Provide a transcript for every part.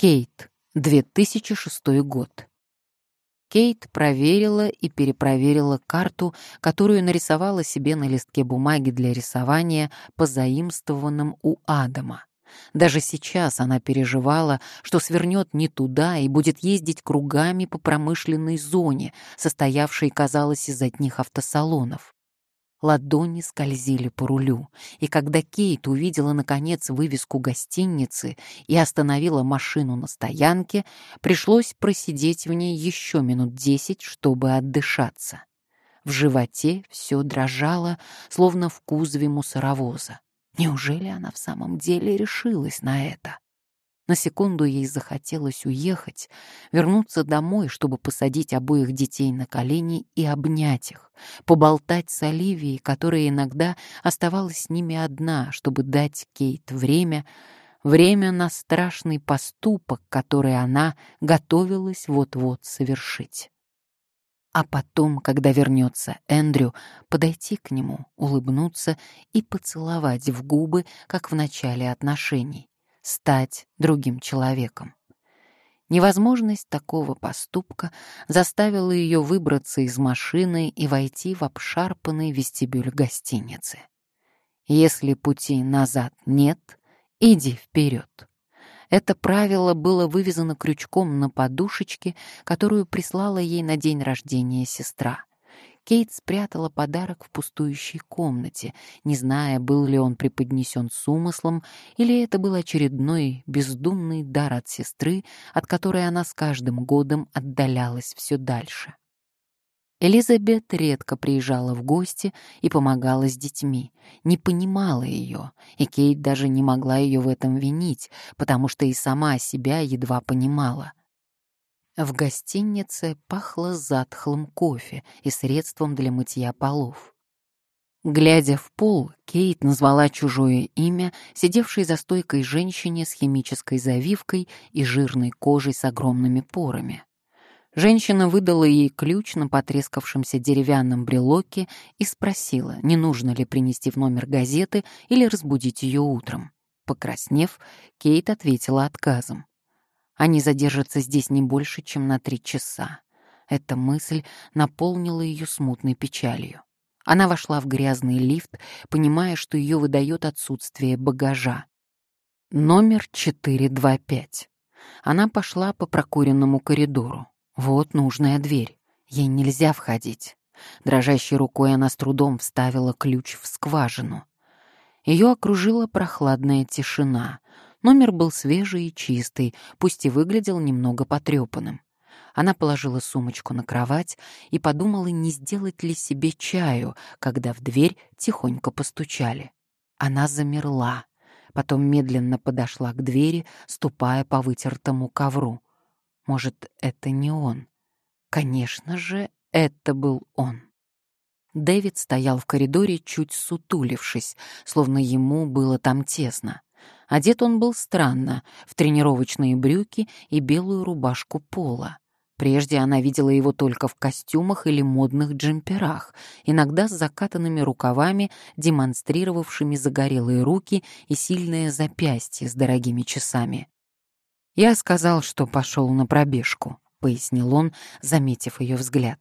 Кейт, 2006 год. Кейт проверила и перепроверила карту, которую нарисовала себе на листке бумаги для рисования, позаимствованном у Адама. Даже сейчас она переживала, что свернет не туда и будет ездить кругами по промышленной зоне, состоявшей, казалось, из одних автосалонов. Ладони скользили по рулю, и когда Кейт увидела, наконец, вывеску гостиницы и остановила машину на стоянке, пришлось просидеть в ней еще минут десять, чтобы отдышаться. В животе все дрожало, словно в кузове мусоровоза. Неужели она в самом деле решилась на это? На секунду ей захотелось уехать, вернуться домой, чтобы посадить обоих детей на колени и обнять их, поболтать с Оливией, которая иногда оставалась с ними одна, чтобы дать Кейт время, время на страшный поступок, который она готовилась вот-вот совершить. А потом, когда вернется Эндрю, подойти к нему, улыбнуться и поцеловать в губы, как в начале отношений стать другим человеком. Невозможность такого поступка заставила ее выбраться из машины и войти в обшарпанный вестибюль гостиницы. Если пути назад нет, иди вперед. Это правило было вывезено крючком на подушечке, которую прислала ей на день рождения сестра. Кейт спрятала подарок в пустующей комнате, не зная, был ли он преподнесен с умыслом, или это был очередной бездумный дар от сестры, от которой она с каждым годом отдалялась все дальше. Элизабет редко приезжала в гости и помогала с детьми, не понимала ее, и Кейт даже не могла ее в этом винить, потому что и сама себя едва понимала. В гостинице пахло затхлым кофе и средством для мытья полов. Глядя в пол, Кейт назвала чужое имя, сидевшей за стойкой женщине с химической завивкой и жирной кожей с огромными порами. Женщина выдала ей ключ на потрескавшемся деревянном брелоке и спросила, не нужно ли принести в номер газеты или разбудить ее утром. Покраснев, Кейт ответила отказом. Они задержатся здесь не больше, чем на три часа. Эта мысль наполнила ее смутной печалью. Она вошла в грязный лифт, понимая, что ее выдает отсутствие багажа. Номер 425. Она пошла по прокуренному коридору. Вот нужная дверь. Ей нельзя входить. Дрожащей рукой она с трудом вставила ключ в скважину. Ее окружила прохладная тишина. Номер был свежий и чистый, пусть и выглядел немного потрепанным. Она положила сумочку на кровать и подумала, не сделать ли себе чаю, когда в дверь тихонько постучали. Она замерла, потом медленно подошла к двери, ступая по вытертому ковру. Может, это не он? Конечно же, это был он. Дэвид стоял в коридоре, чуть сутулившись, словно ему было там тесно. Одет он был странно, в тренировочные брюки и белую рубашку пола. Прежде она видела его только в костюмах или модных джемперах, иногда с закатанными рукавами, демонстрировавшими загорелые руки и сильное запястье с дорогими часами. «Я сказал, что пошел на пробежку», — пояснил он, заметив ее взгляд.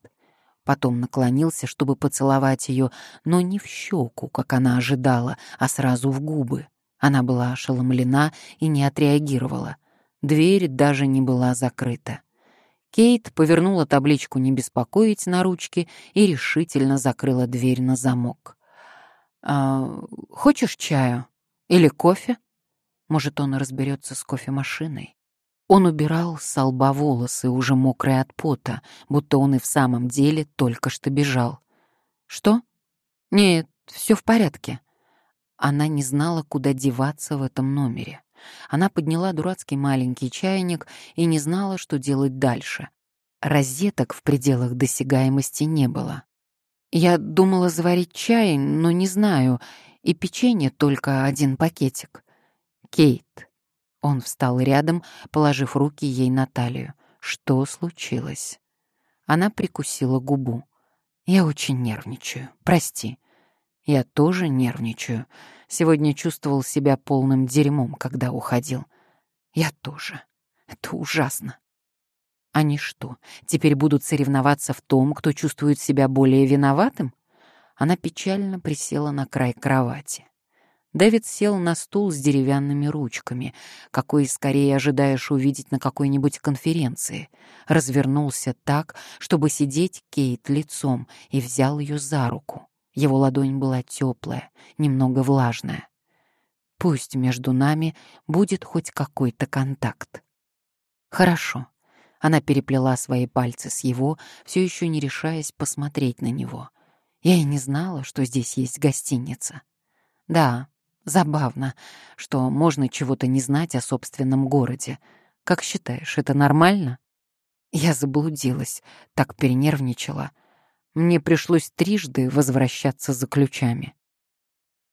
Потом наклонился, чтобы поцеловать ее, но не в щеку, как она ожидала, а сразу в губы. Она была ошеломлена и не отреагировала. Дверь даже не была закрыта. Кейт повернула табличку «Не беспокоить» на ручке и решительно закрыла дверь на замок. «А, «Хочешь чаю? Или кофе?» Может, он разберется с кофемашиной. Он убирал с лба волосы, уже мокрые от пота, будто он и в самом деле только что бежал. «Что?» «Нет, все в порядке», она не знала, куда деваться в этом номере. Она подняла дурацкий маленький чайник и не знала, что делать дальше. Розеток в пределах досягаемости не было. Я думала заварить чай, но не знаю, и печенье только один пакетик. Кейт. Он встал рядом, положив руки ей на талию. Что случилось? Она прикусила губу. Я очень нервничаю. Прости. Я тоже нервничаю. Сегодня чувствовал себя полным дерьмом, когда уходил. Я тоже. Это ужасно. Они что, теперь будут соревноваться в том, кто чувствует себя более виноватым? Она печально присела на край кровати. Дэвид сел на стул с деревянными ручками, какой скорее ожидаешь увидеть на какой-нибудь конференции. Развернулся так, чтобы сидеть Кейт лицом, и взял ее за руку. Его ладонь была теплая, немного влажная. Пусть между нами будет хоть какой-то контакт. Хорошо. Она переплела свои пальцы с его, все еще не решаясь посмотреть на него. Я и не знала, что здесь есть гостиница. Да, Забавно, что можно чего-то не знать о собственном городе. Как считаешь, это нормально? Я заблудилась, так перенервничала. Мне пришлось трижды возвращаться за ключами.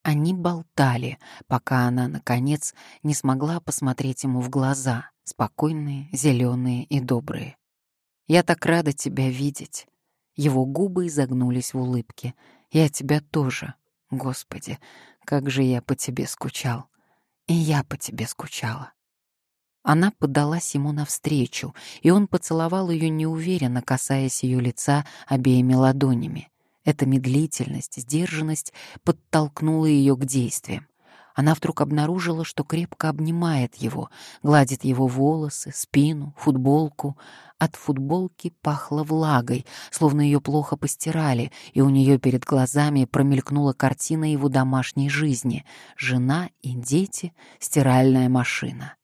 Они болтали, пока она, наконец, не смогла посмотреть ему в глаза, спокойные, зеленые и добрые. «Я так рада тебя видеть». Его губы изогнулись в улыбке. «Я тебя тоже. Господи, как же я по тебе скучал. И я по тебе скучала. Она подалась ему навстречу, и он поцеловал ее неуверенно, касаясь ее лица обеими ладонями. Эта медлительность, сдержанность подтолкнула ее к действиям она вдруг обнаружила, что крепко обнимает его, гладит его волосы, спину, футболку. От футболки пахло влагой, словно ее плохо постирали, и у нее перед глазами промелькнула картина его домашней жизни — жена и дети, стиральная машина.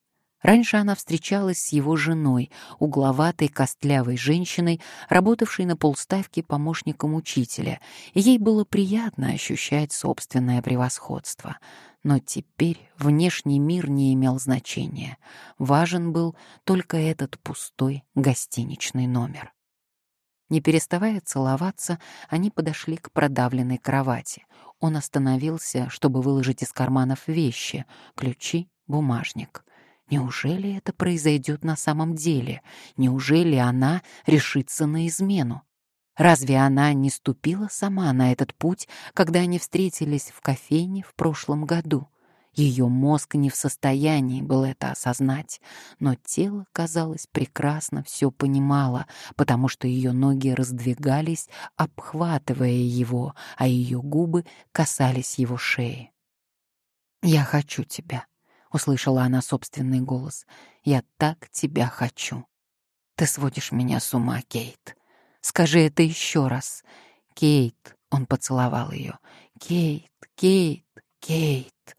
Раньше она встречалась с его женой, угловатой костлявой женщиной, работавшей на полставки помощником учителя, и ей было приятно ощущать собственное превосходство. Но теперь внешний мир не имел значения. Важен был только этот пустой гостиничный номер. Не переставая целоваться, они подошли к продавленной кровати. Он остановился, чтобы выложить из карманов вещи — ключи, бумажник — Неужели это произойдет на самом деле? Неужели она решится на измену? Разве она не ступила сама на этот путь, когда они встретились в кофейне в прошлом году? Ее мозг не в состоянии был это осознать, но тело, казалось, прекрасно все понимало, потому что ее ноги раздвигались, обхватывая его, а ее губы касались его шеи. «Я хочу тебя», услышала она собственный голос. Я так тебя хочу. Ты сводишь меня с ума, Кейт. Скажи это еще раз. Кейт, он поцеловал ее. Кейт, Кейт, Кейт.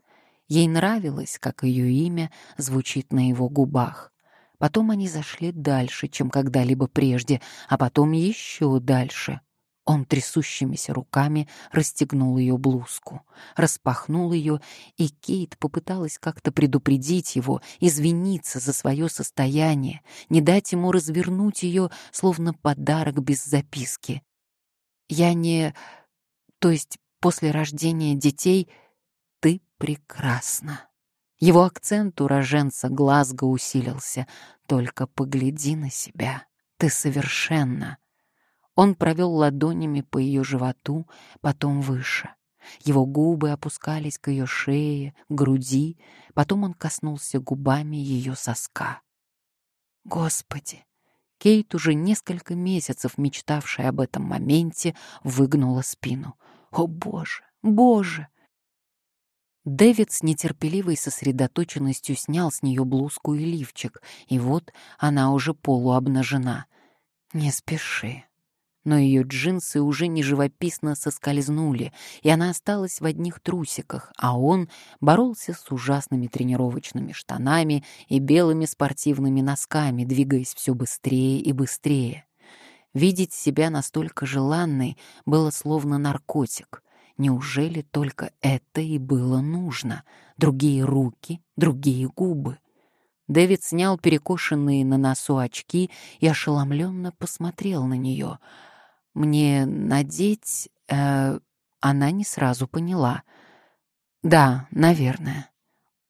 Ей нравилось, как ее имя звучит на его губах. Потом они зашли дальше, чем когда-либо прежде, а потом еще дальше. Он трясущимися руками расстегнул ее блузку, распахнул ее, и Кейт попыталась как-то предупредить его, извиниться за свое состояние, не дать ему развернуть ее, словно подарок без записки. «Я не... То есть после рождения детей ты прекрасна». Его акцент уроженца Глазго усилился. «Только погляди на себя. Ты совершенна». Он провел ладонями по ее животу, потом выше. Его губы опускались к ее шее, груди, потом он коснулся губами ее соска. Господи! Кейт, уже несколько месяцев мечтавшая об этом моменте, выгнула спину. О, Боже! Боже! Дэвид с нетерпеливой сосредоточенностью снял с нее блузку и лифчик, и вот она уже полуобнажена. «Не спеши», но ее джинсы уже не живописно соскользнули, и она осталась в одних трусиках, а он боролся с ужасными тренировочными штанами и белыми спортивными носками, двигаясь все быстрее и быстрее. Видеть себя настолько желанной было словно наркотик. Неужели только это и было нужно? Другие руки, другие губы. Дэвид снял перекошенные на носу очки и ошеломленно посмотрел на нее — мне надеть... Э, она не сразу поняла. Да, наверное.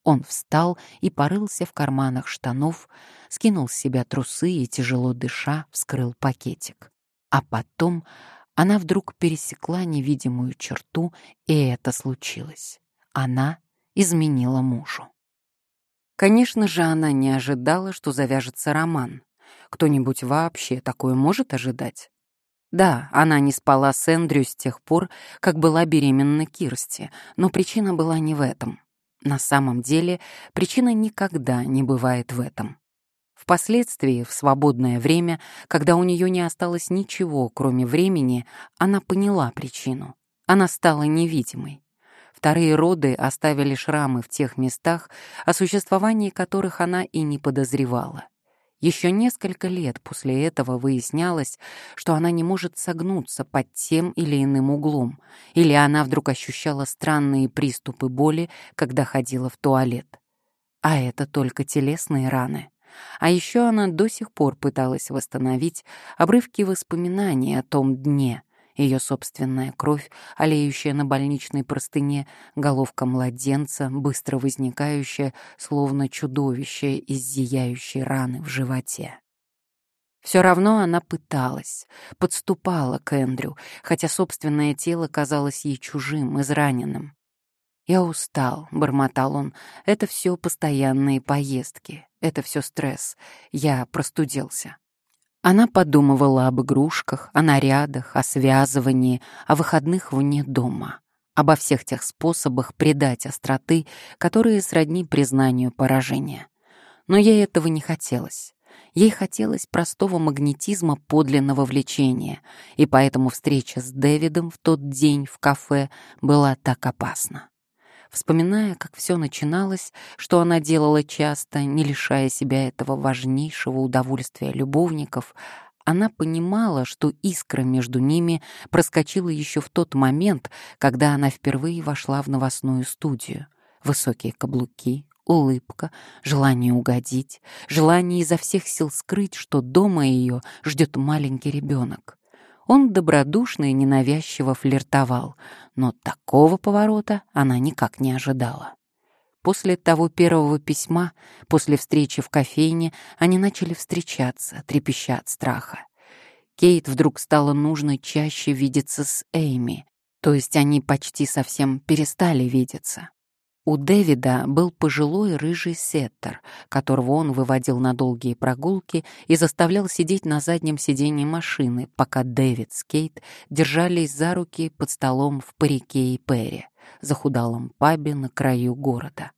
Он встал и порылся в карманах штанов, скинул с себя трусы и, тяжело дыша, вскрыл пакетик. А потом она вдруг пересекла невидимую черту, и это случилось. Она изменила мужу. Конечно же, она не ожидала, что завяжется роман. Кто-нибудь вообще такое может ожидать? Да, она не спала с Эндрю с тех пор, как была беременна Кирсти, но причина была не в этом. На самом деле, причина никогда не бывает в этом. Впоследствии, в свободное время, когда у нее не осталось ничего, кроме времени, она поняла причину. Она стала невидимой. Вторые роды оставили шрамы в тех местах, о существовании которых она и не подозревала. Еще несколько лет после этого выяснялось, что она не может согнуться под тем или иным углом, или она вдруг ощущала странные приступы боли, когда ходила в туалет. А это только телесные раны. А еще она до сих пор пыталась восстановить обрывки воспоминаний о том дне, ее собственная кровь, олеющая на больничной простыне, головка младенца, быстро возникающая, словно чудовище из зияющей раны в животе. Все равно она пыталась, подступала к Эндрю, хотя собственное тело казалось ей чужим, израненным. «Я устал», — бормотал он, — «это все постоянные поездки, это все стресс, я простудился». Она подумывала об игрушках, о нарядах, о связывании, о выходных вне дома, обо всех тех способах придать остроты, которые сродни признанию поражения. Но ей этого не хотелось. Ей хотелось простого магнетизма подлинного влечения, и поэтому встреча с Дэвидом в тот день в кафе была так опасна. Вспоминая, как все начиналось, что она делала часто, не лишая себя этого важнейшего удовольствия любовников, она понимала, что искра между ними проскочила еще в тот момент, когда она впервые вошла в новостную студию. Высокие каблуки, улыбка, желание угодить, желание изо всех сил скрыть, что дома ее ждет маленький ребенок. Он добродушно и ненавязчиво флиртовал, но такого поворота она никак не ожидала. После того первого письма, после встречи в кофейне, они начали встречаться, трепеща от страха. Кейт вдруг стало нужно чаще видеться с Эйми, то есть они почти совсем перестали видеться. У Дэвида был пожилой рыжий сеттер, которого он выводил на долгие прогулки и заставлял сидеть на заднем сиденье машины, пока Дэвид с Кейт держались за руки под столом в парике и пере, захудалом пабе на краю города.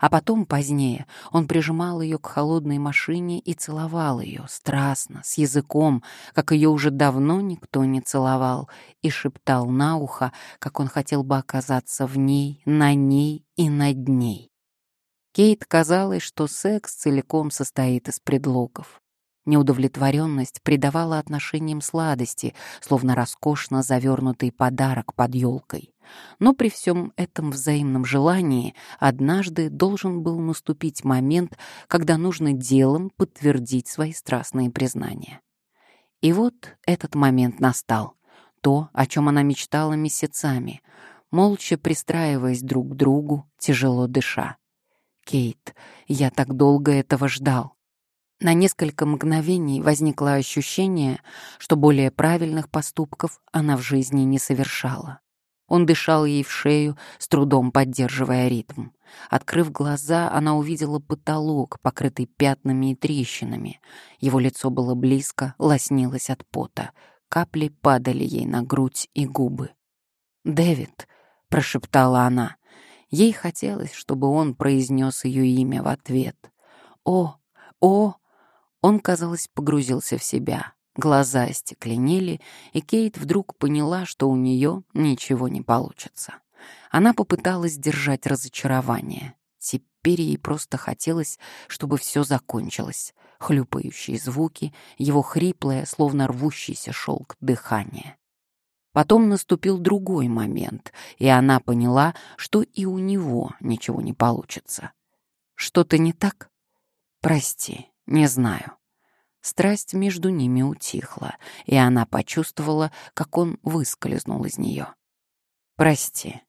А потом, позднее, он прижимал ее к холодной машине и целовал ее, страстно, с языком, как ее уже давно никто не целовал, и шептал на ухо, как он хотел бы оказаться в ней, на ней и над ней. Кейт казалось, что секс целиком состоит из предлогов. Неудовлетворенность придавала отношениям сладости, словно роскошно завернутый подарок под елкой. Но при всем этом взаимном желании однажды должен был наступить момент, когда нужно делом подтвердить свои страстные признания. И вот этот момент настал. То, о чем она мечтала месяцами, молча пристраиваясь друг к другу, тяжело дыша. «Кейт, я так долго этого ждал. На несколько мгновений возникло ощущение, что более правильных поступков она в жизни не совершала. Он дышал ей в шею, с трудом поддерживая ритм. Открыв глаза, она увидела потолок, покрытый пятнами и трещинами. Его лицо было близко, лоснилось от пота. Капли падали ей на грудь и губы. «Дэвид», — прошептала она. Ей хотелось, чтобы он произнес ее имя в ответ. «О, о!» Он, казалось, погрузился в себя. Глаза остекленели, и Кейт вдруг поняла, что у нее ничего не получится. Она попыталась сдержать разочарование. Теперь ей просто хотелось, чтобы все закончилось. Хлюпающие звуки, его хриплое, словно рвущийся шелк дыхание. Потом наступил другой момент, и она поняла, что и у него ничего не получится. «Что-то не так? Прости, не знаю. Страсть между ними утихла, и она почувствовала, как он выскользнул из нее. «Прости».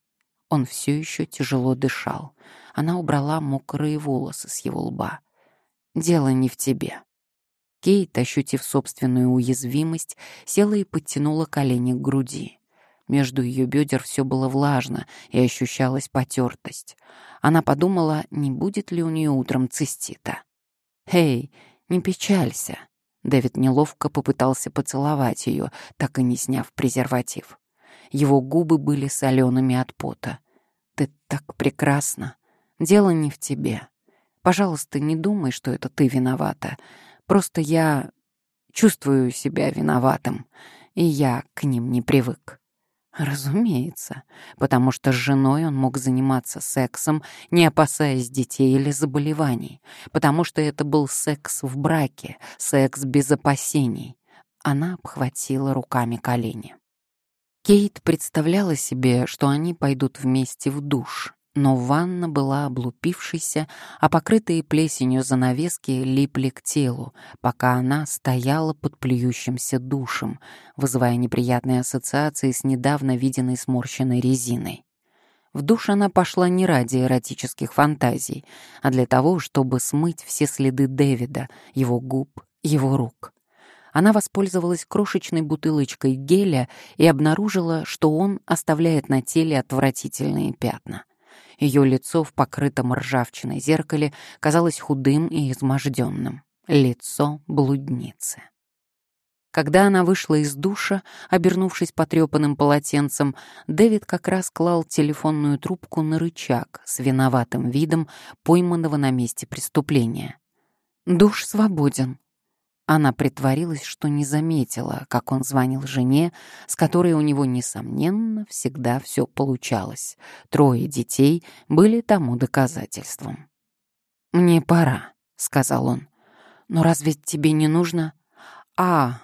Он все еще тяжело дышал. Она убрала мокрые волосы с его лба. «Дело не в тебе». Кейт, ощутив собственную уязвимость, села и подтянула колени к груди. Между ее бедер все было влажно и ощущалась потертость. Она подумала, не будет ли у нее утром цистита. «Эй, не печалься!» Дэвид неловко попытался поцеловать ее, так и не сняв презерватив. Его губы были солеными от пота. «Ты так прекрасна! Дело не в тебе. Пожалуйста, не думай, что это ты виновата. Просто я чувствую себя виноватым, и я к ним не привык». Разумеется, потому что с женой он мог заниматься сексом, не опасаясь детей или заболеваний, потому что это был секс в браке, секс без опасений. Она обхватила руками колени. Кейт представляла себе, что они пойдут вместе в душ, но ванна была облупившейся, а покрытые плесенью занавески липли к телу, пока она стояла под плюющимся душем, вызывая неприятные ассоциации с недавно виденной сморщенной резиной. В душ она пошла не ради эротических фантазий, а для того, чтобы смыть все следы Дэвида, его губ, его рук. Она воспользовалась крошечной бутылочкой геля и обнаружила, что он оставляет на теле отвратительные пятна. Ее лицо в покрытом ржавчиной зеркале казалось худым и изможденным. Лицо блудницы. Когда она вышла из душа, обернувшись потрепанным полотенцем, Дэвид как раз клал телефонную трубку на рычаг с виноватым видом пойманного на месте преступления. «Душ свободен», она притворилась, что не заметила, как он звонил жене, с которой у него, несомненно, всегда все получалось. Трое детей были тому доказательством. «Мне пора», — сказал он. «Но разве тебе не нужно?» «А,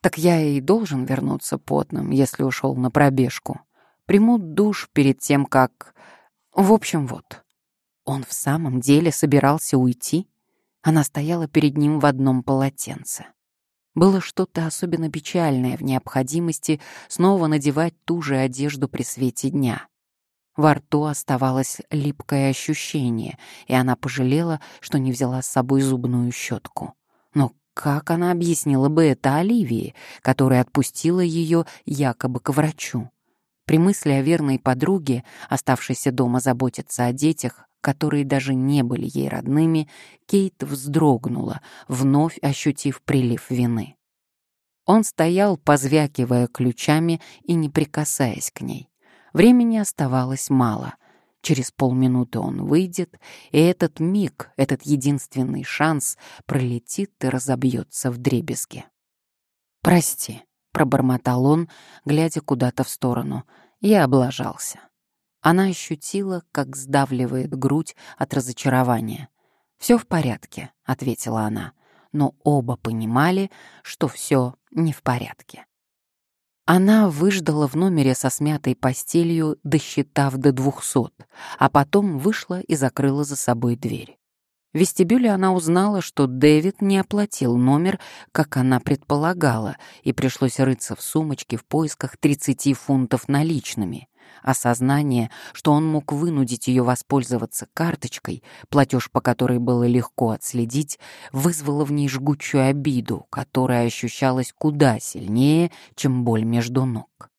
так я и должен вернуться потным, если ушел на пробежку. Приму душ перед тем, как... В общем, вот». Он в самом деле собирался уйти? Она стояла перед ним в одном полотенце. Было что-то особенно печальное в необходимости снова надевать ту же одежду при свете дня. Во рту оставалось липкое ощущение, и она пожалела, что не взяла с собой зубную щетку. Но как она объяснила бы это Оливии, которая отпустила ее якобы к врачу? При мысли о верной подруге, оставшейся дома заботиться о детях, которые даже не были ей родными, Кейт вздрогнула, вновь ощутив прилив вины. Он стоял, позвякивая ключами и не прикасаясь к ней. Времени оставалось мало. Через полминуты он выйдет, и этот миг, этот единственный шанс пролетит и разобьется в дребезги. «Прости», — пробормотал он, глядя куда-то в сторону. Я облажался. Она ощутила, как сдавливает грудь от разочарования. «Все в порядке», — ответила она, но оба понимали, что все не в порядке. Она выждала в номере со смятой постелью, досчитав до двухсот, а потом вышла и закрыла за собой дверь. В вестибюле она узнала, что Дэвид не оплатил номер, как она предполагала, и пришлось рыться в сумочке в поисках 30 фунтов наличными. Осознание, что он мог вынудить ее воспользоваться карточкой, платеж по которой было легко отследить, вызвало в ней жгучую обиду, которая ощущалась куда сильнее, чем боль между ног.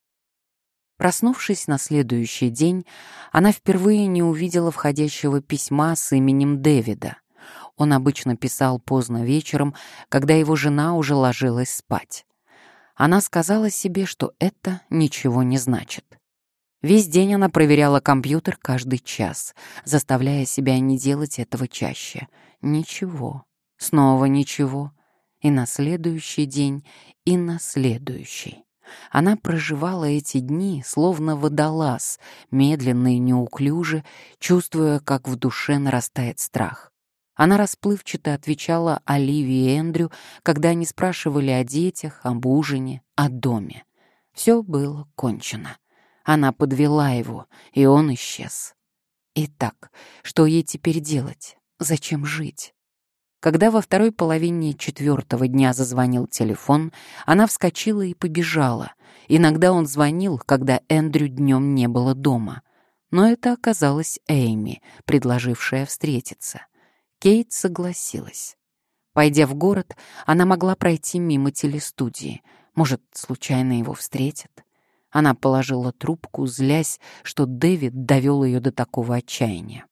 Проснувшись на следующий день, она впервые не увидела входящего письма с именем Дэвида. Он обычно писал поздно вечером, когда его жена уже ложилась спать. Она сказала себе, что это ничего не значит. Весь день она проверяла компьютер каждый час, заставляя себя не делать этого чаще. Ничего. Снова ничего. И на следующий день, и на следующий. Она проживала эти дни, словно водолаз, медленно и неуклюже, чувствуя, как в душе нарастает страх. Она расплывчато отвечала Оливии и Эндрю, когда они спрашивали о детях, об ужине, о доме. Все было кончено. Она подвела его, и он исчез. Итак, что ей теперь делать? Зачем жить? Когда во второй половине четвертого дня зазвонил телефон, она вскочила и побежала. Иногда он звонил, когда Эндрю днем не было дома. Но это оказалась Эйми, предложившая встретиться. Кейт согласилась. Пойдя в город, она могла пройти мимо телестудии. Может, случайно его встретят? Она положила трубку, злясь, что Дэвид довел ее до такого отчаяния.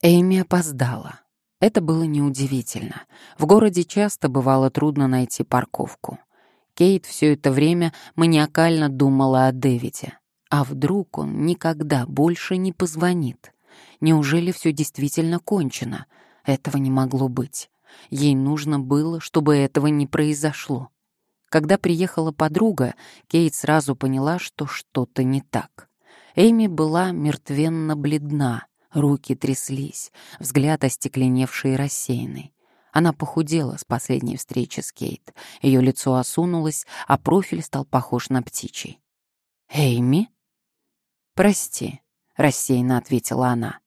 Эйми опоздала. Это было неудивительно. В городе часто бывало трудно найти парковку. Кейт все это время маниакально думала о Дэвиде. А вдруг он никогда больше не позвонит? Неужели все действительно кончено? Этого не могло быть. Ей нужно было, чтобы этого не произошло. Когда приехала подруга, Кейт сразу поняла, что что-то не так. Эми была мертвенно бледна, руки тряслись, взгляд остекленевший и рассеянный. Она похудела с последней встречи с Кейт. Ее лицо осунулось, а профиль стал похож на птичий. «Эйми?» «Прости», — рассеянно ответила она.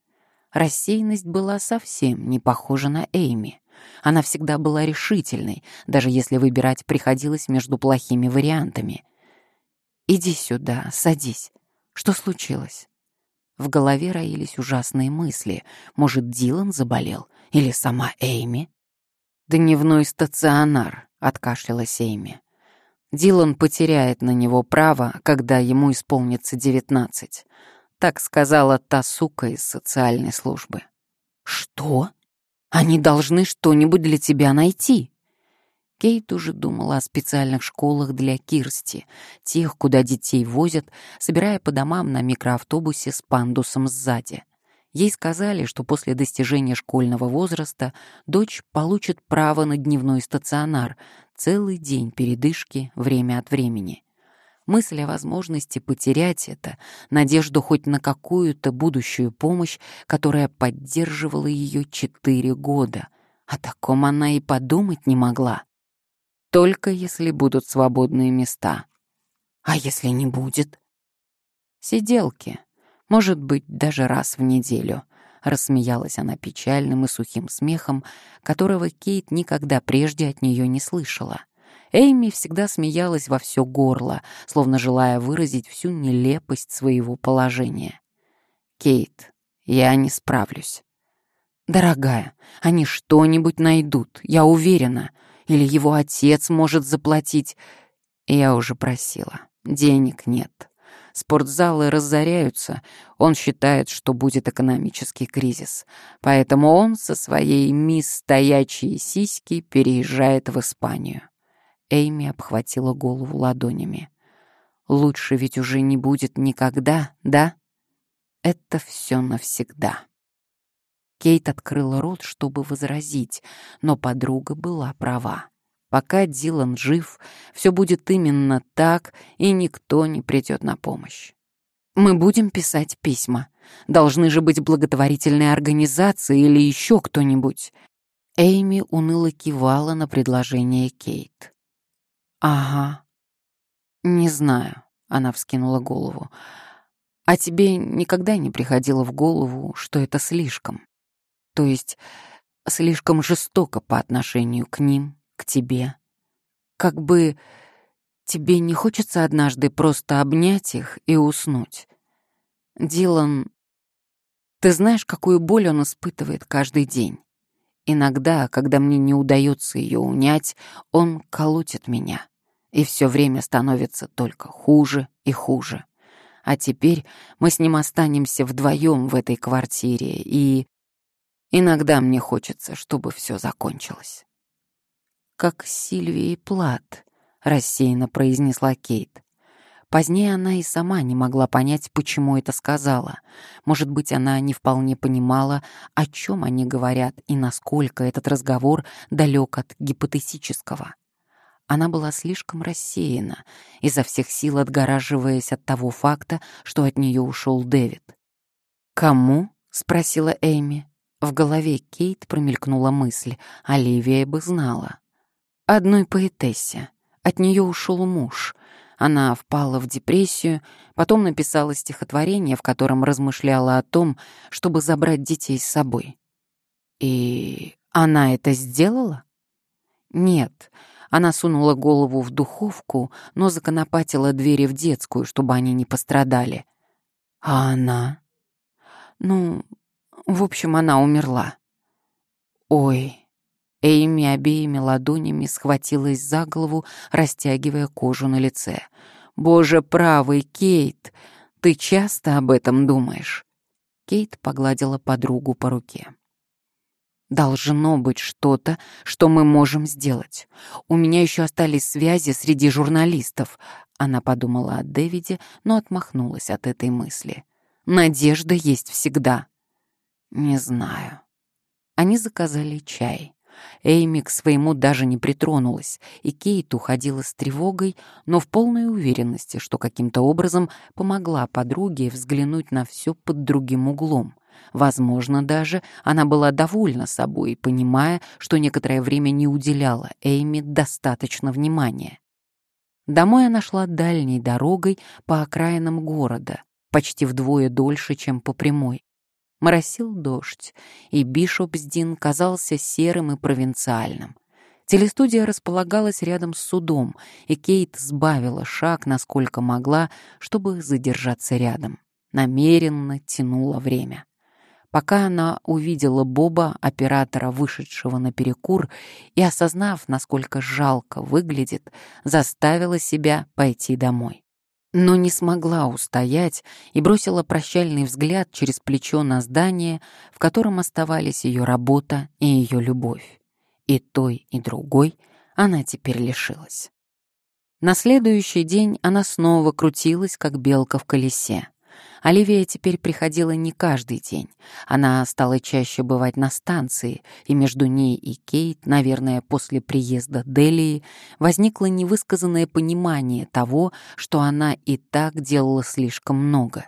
Рассеянность была совсем не похожа на Эйми. Она всегда была решительной, даже если выбирать приходилось между плохими вариантами. «Иди сюда, садись. Что случилось?» В голове роились ужасные мысли. Может, Дилан заболел? Или сама Эйми? «Дневной стационар», — откашлялась Эйми. Дилан потеряет на него право, когда ему исполнится девятнадцать. Так сказала та сука из социальной службы. «Что? Они должны что-нибудь для тебя найти!» Кейт уже думала о специальных школах для Кирсти, тех, куда детей возят, собирая по домам на микроавтобусе с пандусом сзади. Ей сказали, что после достижения школьного возраста дочь получит право на дневной стационар, целый день передышки время от времени. Мысль о возможности потерять это, надежду хоть на какую-то будущую помощь, которая поддерживала ее четыре года. О таком она и подумать не могла. Только если будут свободные места. А если не будет? Сиделки, может быть, даже раз в неделю. Рассмеялась она печальным и сухим смехом, которого Кейт никогда прежде от нее не слышала. Эйми всегда смеялась во все горло, словно желая выразить всю нелепость своего положения. «Кейт, я не справлюсь». «Дорогая, они что-нибудь найдут, я уверена. Или его отец может заплатить». Я уже просила. Денег нет. Спортзалы разоряются, он считает, что будет экономический кризис. Поэтому он со своей мисс стоячие сиськи переезжает в Испанию. Эйми обхватила голову ладонями. «Лучше ведь уже не будет никогда, да? Это все навсегда». Кейт открыла рот, чтобы возразить, но подруга была права. Пока Дилан жив, все будет именно так, и никто не придет на помощь. Мы будем писать письма. Должны же быть благотворительные организации или еще кто-нибудь. Эйми уныло кивала на предложение Кейт. «Ага. Не знаю», — она вскинула голову. «А тебе никогда не приходило в голову, что это слишком? То есть слишком жестоко по отношению к ним, к тебе. Как бы тебе не хочется однажды просто обнять их и уснуть. Дилан, ты знаешь, какую боль он испытывает каждый день. Иногда, когда мне не удается ее унять, он колотит меня, и все время становится только хуже и хуже. А теперь мы с ним останемся вдвоем в этой квартире, и иногда мне хочется, чтобы все закончилось как Сильвии Плат», — рассеянно произнесла Кейт. Позднее она и сама не могла понять, почему это сказала. Может быть, она не вполне понимала, о чем они говорят и насколько этот разговор далек от гипотетического. Она была слишком рассеяна, изо всех сил отгораживаясь от того факта, что от нее ушел Дэвид. «Кому?» — спросила Эми. В голове Кейт промелькнула мысль, Оливия бы знала одной поэтессе. От нее ушел муж. Она впала в депрессию, потом написала стихотворение, в котором размышляла о том, чтобы забрать детей с собой. И она это сделала? Нет, она сунула голову в духовку, но законопатила двери в детскую, чтобы они не пострадали. А она? Ну, в общем, она умерла. Ой, Эйми обеими ладонями схватилась за голову, растягивая кожу на лице. Боже правый, Кейт, ты часто об этом думаешь?» Кейт погладила подругу по руке. Должно быть что-то, что мы можем сделать. У меня еще остались связи среди журналистов. Она подумала о Дэвиде, но отмахнулась от этой мысли. Надежда есть всегда. Не знаю. Они заказали чай. Эйми к своему даже не притронулась, и Кейт уходила с тревогой, но в полной уверенности, что каким-то образом помогла подруге взглянуть на все под другим углом. Возможно, даже она была довольна собой, понимая, что некоторое время не уделяла Эйми достаточно внимания. Домой она шла дальней дорогой по окраинам города, почти вдвое дольше, чем по прямой. Моросил дождь, и Бишопсдин казался серым и провинциальным. Телестудия располагалась рядом с судом, и Кейт сбавила шаг, насколько могла, чтобы задержаться рядом. Намеренно тянула время. Пока она увидела Боба, оператора, вышедшего на перекур, и, осознав, насколько жалко выглядит, заставила себя пойти домой но не смогла устоять и бросила прощальный взгляд через плечо на здание, в котором оставались ее работа и ее любовь. И той, и другой она теперь лишилась. На следующий день она снова крутилась, как белка в колесе. Оливия теперь приходила не каждый день. Она стала чаще бывать на станции, и между ней и Кейт, наверное, после приезда Делии, возникло невысказанное понимание того, что она и так делала слишком много.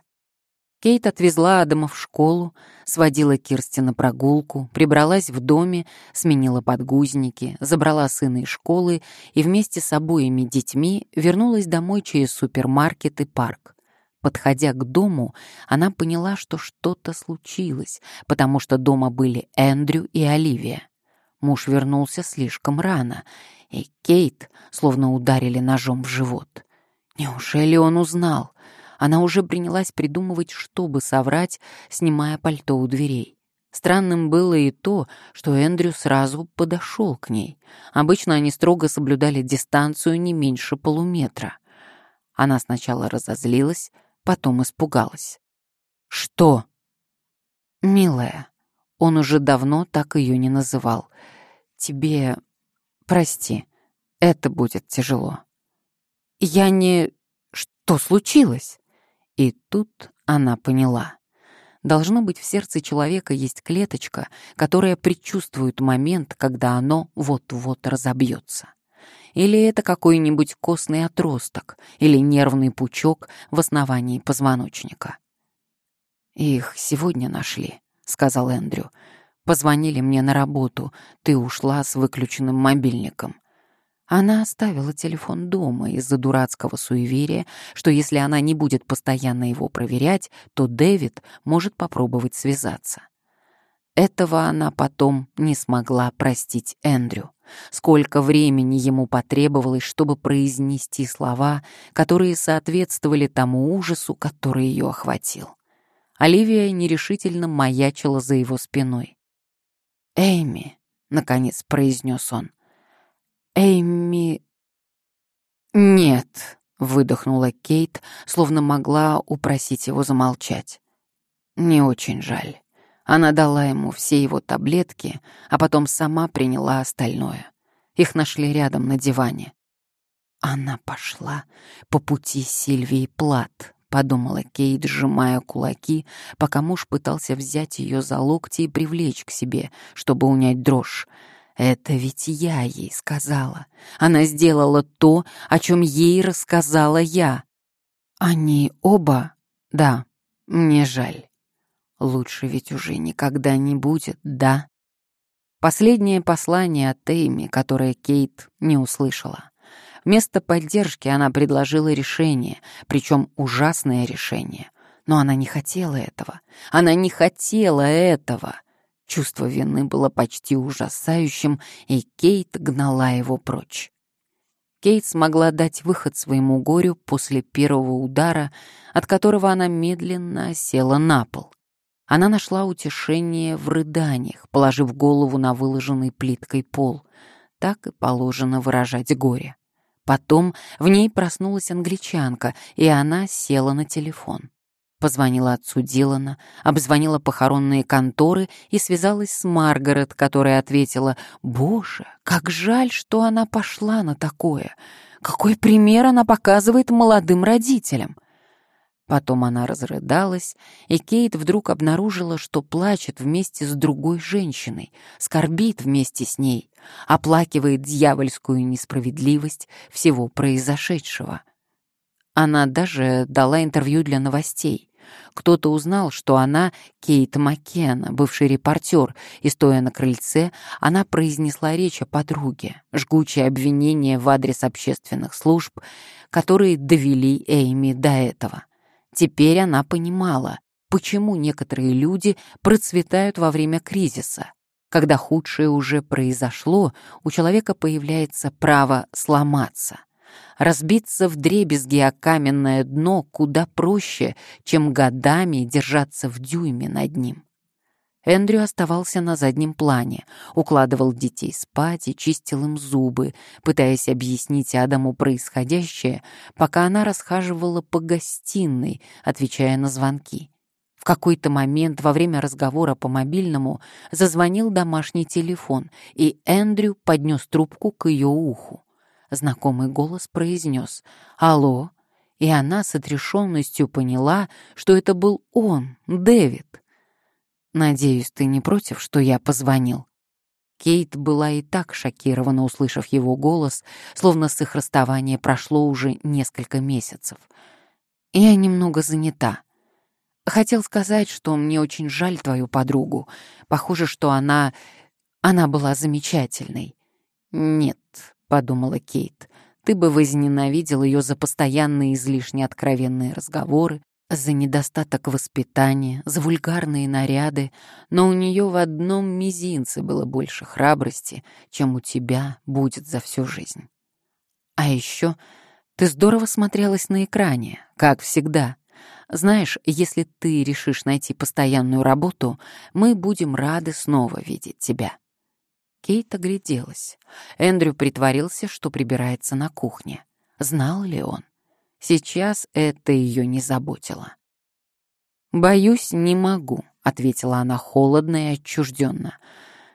Кейт отвезла Адама в школу, сводила Кирсти на прогулку, прибралась в доме, сменила подгузники, забрала сына из школы и вместе с обоими детьми вернулась домой через супермаркет и парк. Подходя к дому, она поняла, что что-то случилось, потому что дома были Эндрю и Оливия. Муж вернулся слишком рано, и Кейт словно ударили ножом в живот. Неужели он узнал? Она уже принялась придумывать, чтобы соврать, снимая пальто у дверей. Странным было и то, что Эндрю сразу подошел к ней. Обычно они строго соблюдали дистанцию не меньше полуметра. Она сначала разозлилась, потом испугалась. «Что?» «Милая, он уже давно так ее не называл. Тебе... Прости, это будет тяжело». «Я не... Что случилось?» И тут она поняла. Должно быть, в сердце человека есть клеточка, которая предчувствует момент, когда оно вот-вот разобьется. Или это какой-нибудь костный отросток или нервный пучок в основании позвоночника. «Их сегодня нашли», — сказал Эндрю. «Позвонили мне на работу. Ты ушла с выключенным мобильником». Она оставила телефон дома из-за дурацкого суеверия, что если она не будет постоянно его проверять, то Дэвид может попробовать связаться. Этого она потом не смогла простить Эндрю. Сколько времени ему потребовалось, чтобы произнести слова, которые соответствовали тому ужасу, который ее охватил. Оливия нерешительно маячила за его спиной. «Эйми», — наконец произнес он. «Эйми...» «Нет», — выдохнула Кейт, словно могла упросить его замолчать. «Не очень жаль». Она дала ему все его таблетки, а потом сама приняла остальное. Их нашли рядом на диване. Она пошла по пути Сильвии Плат, подумала Кейт, сжимая кулаки, пока муж пытался взять ее за локти и привлечь к себе, чтобы унять дрожь. Это ведь я ей сказала. Она сделала то, о чем ей рассказала я. Они оба... Да, мне жаль. Лучше ведь уже никогда не будет, да? Последнее послание от Эйми, которое Кейт не услышала. Вместо поддержки она предложила решение, причем ужасное решение. Но она не хотела этого. Она не хотела этого. Чувство вины было почти ужасающим, и Кейт гнала его прочь. Кейт смогла дать выход своему горю после первого удара, от которого она медленно села на пол. Она нашла утешение в рыданиях, положив голову на выложенный плиткой пол. Так и положено выражать горе. Потом в ней проснулась англичанка, и она села на телефон. Позвонила отцу Дилана, обзвонила похоронные конторы и связалась с Маргарет, которая ответила, «Боже, как жаль, что она пошла на такое! Какой пример она показывает молодым родителям!» Потом она разрыдалась, и Кейт вдруг обнаружила, что плачет вместе с другой женщиной, скорбит вместе с ней, оплакивает дьявольскую несправедливость всего произошедшего. Она даже дала интервью для новостей. Кто-то узнал, что она Кейт Маккена, бывший репортер, и, стоя на крыльце, она произнесла речь о подруге, жгучее обвинение в адрес общественных служб, которые довели Эйми до этого. Теперь она понимала, почему некоторые люди процветают во время кризиса. Когда худшее уже произошло, у человека появляется право сломаться — Разбиться в дребезги о каменное дно куда проще, чем годами держаться в дюйме над ним. Эндрю оставался на заднем плане, укладывал детей спать и чистил им зубы, пытаясь объяснить Адаму происходящее, пока она расхаживала по гостиной, отвечая на звонки. В какой-то момент во время разговора по мобильному зазвонил домашний телефон, и Эндрю поднес трубку к ее уху. Знакомый голос произнес «Алло», и она с отрешенностью поняла, что это был он, Дэвид. «Надеюсь, ты не против, что я позвонил?» Кейт была и так шокирована, услышав его голос, словно с их расставания прошло уже несколько месяцев. «Я немного занята. Хотел сказать, что мне очень жаль твою подругу. Похоже, что она... она была замечательной. Нет, подумала Кейт. Ты бы возненавидел ее за постоянные излишне откровенные разговоры, за недостаток воспитания, за вульгарные наряды, но у нее в одном мизинце было больше храбрости, чем у тебя будет за всю жизнь. А еще ты здорово смотрелась на экране, как всегда. Знаешь, если ты решишь найти постоянную работу, мы будем рады снова видеть тебя. Кейт огляделась. Эндрю притворился, что прибирается на кухне. Знал ли он? Сейчас это ее не заботило. «Боюсь, не могу», — ответила она холодно и отчужденно.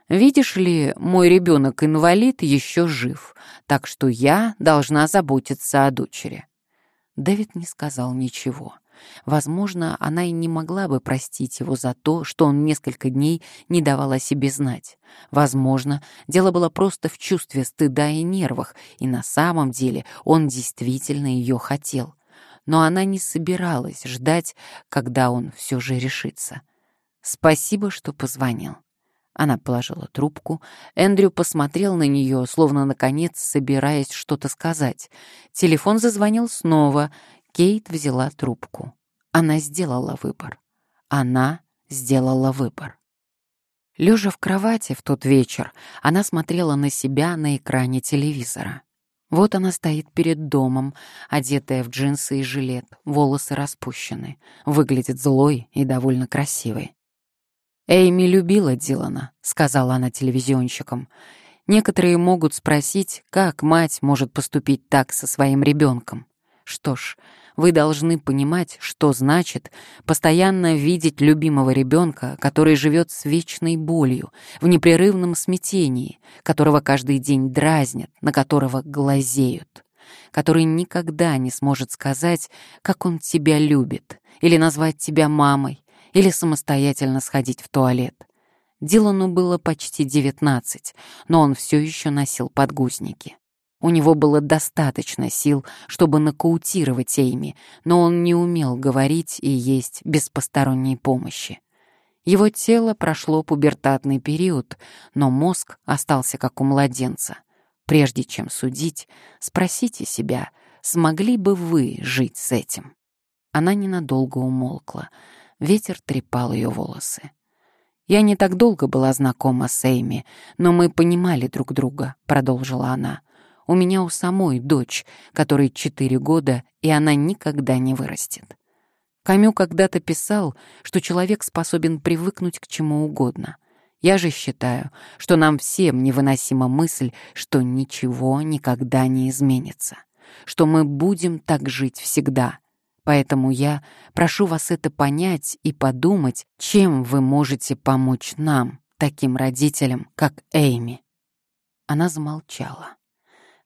«Видишь ли, мой ребенок инвалид еще жив, так что я должна заботиться о дочери». Дэвид не сказал ничего. Возможно, она и не могла бы простить его за то, что он несколько дней не давал о себе знать. Возможно, дело было просто в чувстве стыда и нервах, и на самом деле он действительно ее хотел. Но она не собиралась ждать, когда он все же решится. «Спасибо, что позвонил». Она положила трубку. Эндрю посмотрел на нее, словно, наконец, собираясь что-то сказать. Телефон зазвонил снова, Кейт взяла трубку. Она сделала выбор. Она сделала выбор. Лежа в кровати в тот вечер, она смотрела на себя на экране телевизора. Вот она стоит перед домом, одетая в джинсы и жилет, волосы распущены, выглядит злой и довольно красивой. «Эйми любила Дилана», — сказала она телевизионщикам. «Некоторые могут спросить, как мать может поступить так со своим ребенком. Что ж, вы должны понимать, что значит постоянно видеть любимого ребенка, который живет с вечной болью, в непрерывном смятении, которого каждый день дразнят, на которого глазеют, который никогда не сможет сказать, как он тебя любит, или назвать тебя мамой, или самостоятельно сходить в туалет. Дилану было почти девятнадцать, но он все еще носил подгузники. У него было достаточно сил, чтобы нокаутировать Эйми, но он не умел говорить и есть без посторонней помощи. Его тело прошло пубертатный период, но мозг остался как у младенца. Прежде чем судить, спросите себя, смогли бы вы жить с этим? Она ненадолго умолкла. Ветер трепал ее волосы. «Я не так долго была знакома с Эйми, но мы понимали друг друга», — продолжила она. У меня у самой дочь, которой четыре года, и она никогда не вырастет. Камю когда-то писал, что человек способен привыкнуть к чему угодно. Я же считаю, что нам всем невыносима мысль, что ничего никогда не изменится. что мы будем так жить всегда. Поэтому я прошу вас это понять и подумать, чем вы можете помочь нам, таким родителям, как Эйми». Она замолчала.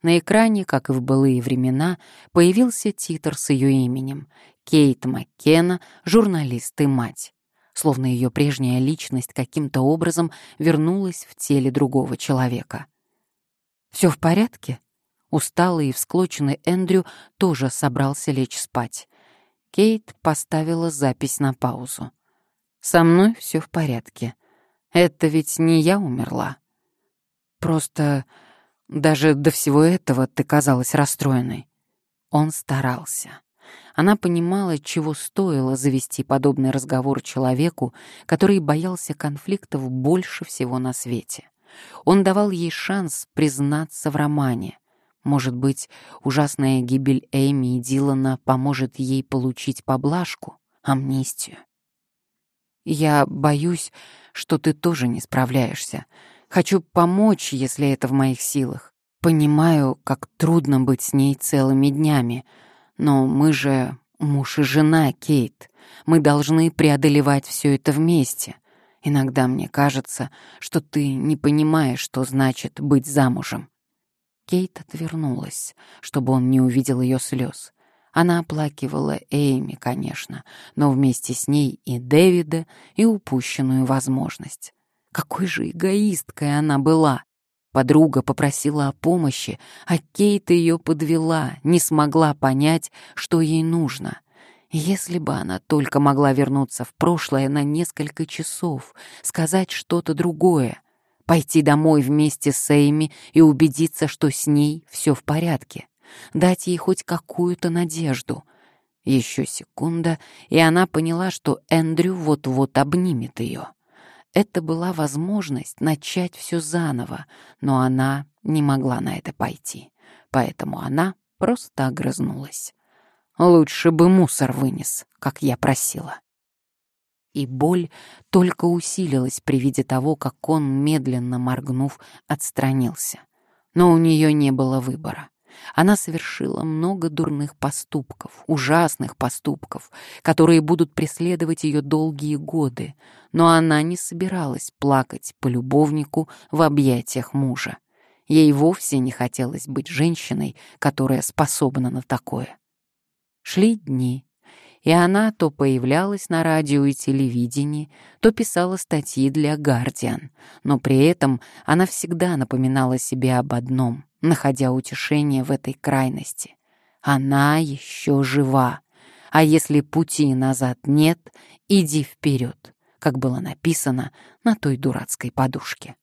На экране, как и в былые времена, появился титр с ее именем — Кейт Маккена, журналист и мать. Словно ее прежняя личность каким-то образом вернулась в теле другого человека. «Все в порядке?» Усталый и всклоченный Эндрю тоже собрался лечь спать. Кейт поставила запись на паузу. «Со мной все в порядке. Это ведь не я умерла. Просто даже до всего этого ты казалась расстроенной. Он старался. Она понимала, чего стоило завести подобный разговор человеку, который боялся конфликтов больше всего на свете. Он давал ей шанс признаться в романе. Может быть, ужасная гибель Эми и Дилана поможет ей получить поблажку, амнистию. «Я боюсь, что ты тоже не справляешься», Хочу помочь, если это в моих силах. Понимаю, как трудно быть с ней целыми днями, но мы же муж и жена, Кейт. Мы должны преодолевать все это вместе. Иногда мне кажется, что ты не понимаешь, что значит быть замужем. Кейт отвернулась, чтобы он не увидел ее слез. Она оплакивала Эйми, конечно, но вместе с ней и Дэвида, и упущенную возможность. Какой же эгоисткой она была! Подруга попросила о помощи, а Кейт ее подвела, не смогла понять, что ей нужно. Если бы она только могла вернуться в прошлое на несколько часов, сказать что-то другое, пойти домой вместе с Эйми и убедиться, что с ней все в порядке, дать ей хоть какую-то надежду. Еще секунда, и она поняла, что Эндрю вот-вот обнимет ее. Это была возможность начать все заново, но она не могла на это пойти. Поэтому она просто огрызнулась. Лучше бы мусор вынес, как я просила. И боль только усилилась при виде того, как он, медленно моргнув, отстранился. Но у нее не было выбора. Она совершила много дурных поступков, ужасных поступков, которые будут преследовать ее долгие годы, но она не собиралась плакать по любовнику в объятиях мужа. Ей вовсе не хотелось быть женщиной, которая способна на такое. Шли дни, и она то появлялась на радио и телевидении, то писала статьи для «Гардиан», но при этом она всегда напоминала себе об одном — находя утешение в этой крайности. Она еще жива. А если пути назад нет, иди вперед, как было написано на той дурацкой подушке.